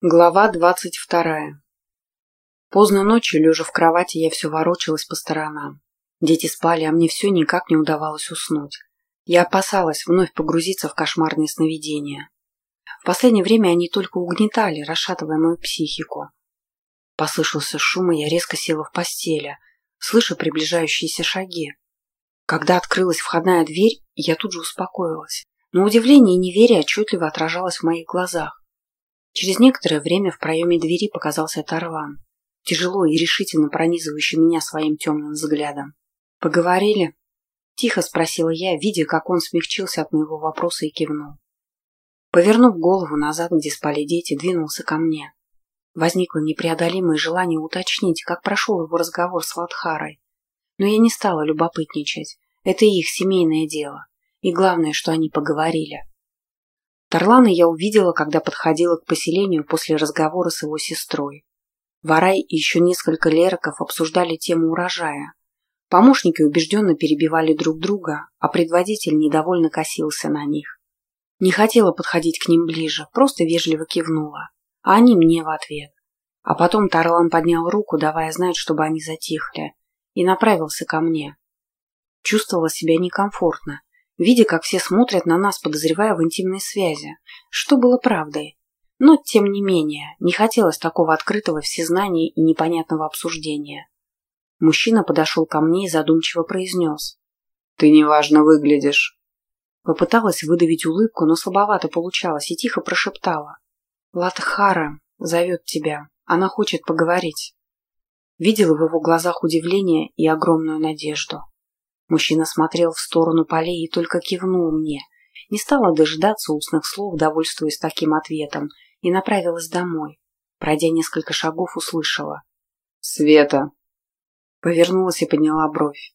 Глава двадцать вторая. Поздно ночью, лежа в кровати, я все ворочалась по сторонам. Дети спали, а мне все никак не удавалось уснуть. Я опасалась вновь погрузиться в кошмарные сновидения. В последнее время они только угнетали, расшатывая мою психику. Послышался шум, и я резко села в постели, слыша приближающиеся шаги. Когда открылась входная дверь, я тут же успокоилась. Но удивление и неверие отчетливо отражалось в моих глазах. Через некоторое время в проеме двери показался Тарлан, тяжело и решительно пронизывающий меня своим темным взглядом. «Поговорили?» – тихо спросила я, видя, как он смягчился от моего вопроса и кивнул. Повернув голову назад, где спали дети, двинулся ко мне. Возникло непреодолимое желание уточнить, как прошел его разговор с Владхарой. Но я не стала любопытничать. Это их семейное дело. И главное, что они поговорили. Тарлана я увидела, когда подходила к поселению после разговора с его сестрой. Варай и еще несколько лероков обсуждали тему урожая. Помощники убежденно перебивали друг друга, а предводитель недовольно косился на них. Не хотела подходить к ним ближе, просто вежливо кивнула, а они мне в ответ. А потом Тарлан поднял руку, давая знать, чтобы они затихли, и направился ко мне. Чувствовала себя некомфортно, видя, как все смотрят на нас, подозревая в интимной связи, что было правдой. Но, тем не менее, не хотелось такого открытого всезнания и непонятного обсуждения. Мужчина подошел ко мне и задумчиво произнес. «Ты неважно выглядишь». Попыталась выдавить улыбку, но слабовато получалось и тихо прошептала. «Латхара зовет тебя. Она хочет поговорить». Видела в его глазах удивление и огромную надежду. Мужчина смотрел в сторону полей и только кивнул мне. Не стала дожидаться устных слов, довольствуясь таким ответом, и направилась домой. Пройдя несколько шагов, услышала. «Света!» Повернулась и подняла бровь.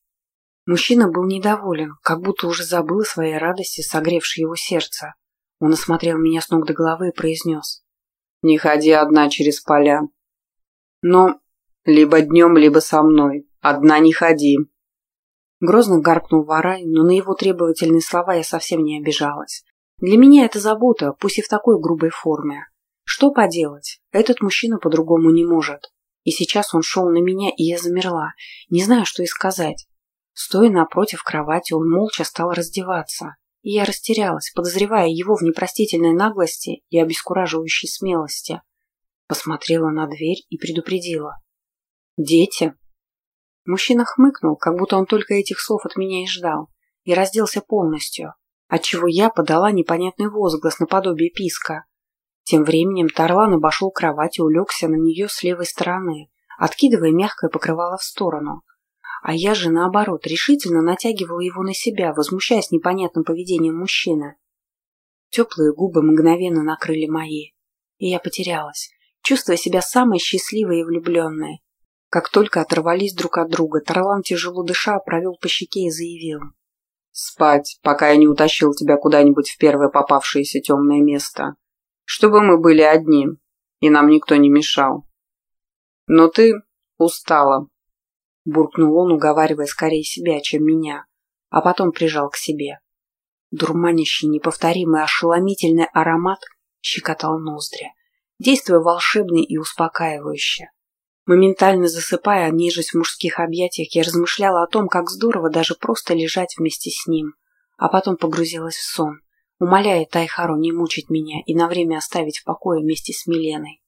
Мужчина был недоволен, как будто уже забыл о своей радости, согревшей его сердце. Он осмотрел меня с ног до головы и произнес. «Не ходи одна через поля. Но либо днем, либо со мной. Одна не ходи. Грозно гаркнул Варай, но на его требовательные слова я совсем не обижалась. Для меня это забота, пусть и в такой грубой форме. Что поделать, этот мужчина по-другому не может. И сейчас он шел на меня, и я замерла, не знаю, что и сказать. Стоя напротив кровати, он молча стал раздеваться. И я растерялась, подозревая его в непростительной наглости и обескураживающей смелости. Посмотрела на дверь и предупредила. «Дети?» Мужчина хмыкнул, как будто он только этих слов от меня и ждал, и разделся полностью, отчего я подала непонятный возглас наподобие писка. Тем временем Тарлан обошел кровать и улегся на нее с левой стороны, откидывая мягкое покрывало в сторону. А я же, наоборот, решительно натягивала его на себя, возмущаясь непонятным поведением мужчины. Теплые губы мгновенно накрыли мои, и я потерялась, чувствуя себя самой счастливой и влюбленной, как только оторвались друг от друга, Тарлан, тяжело дыша, провел по щеке и заявил. «Спать, пока я не утащил тебя куда-нибудь в первое попавшееся темное место. Чтобы мы были одни, и нам никто не мешал. Но ты устала», — буркнул он, уговаривая скорее себя, чем меня, а потом прижал к себе. Дурманящий, неповторимый, ошеломительный аромат щекотал ноздри, действуя волшебно и успокаивающе. Моментально засыпая, нежесть в мужских объятиях, я размышляла о том, как здорово даже просто лежать вместе с ним, а потом погрузилась в сон, умоляя Тайхару не мучить меня и на время оставить в покое вместе с Миленой.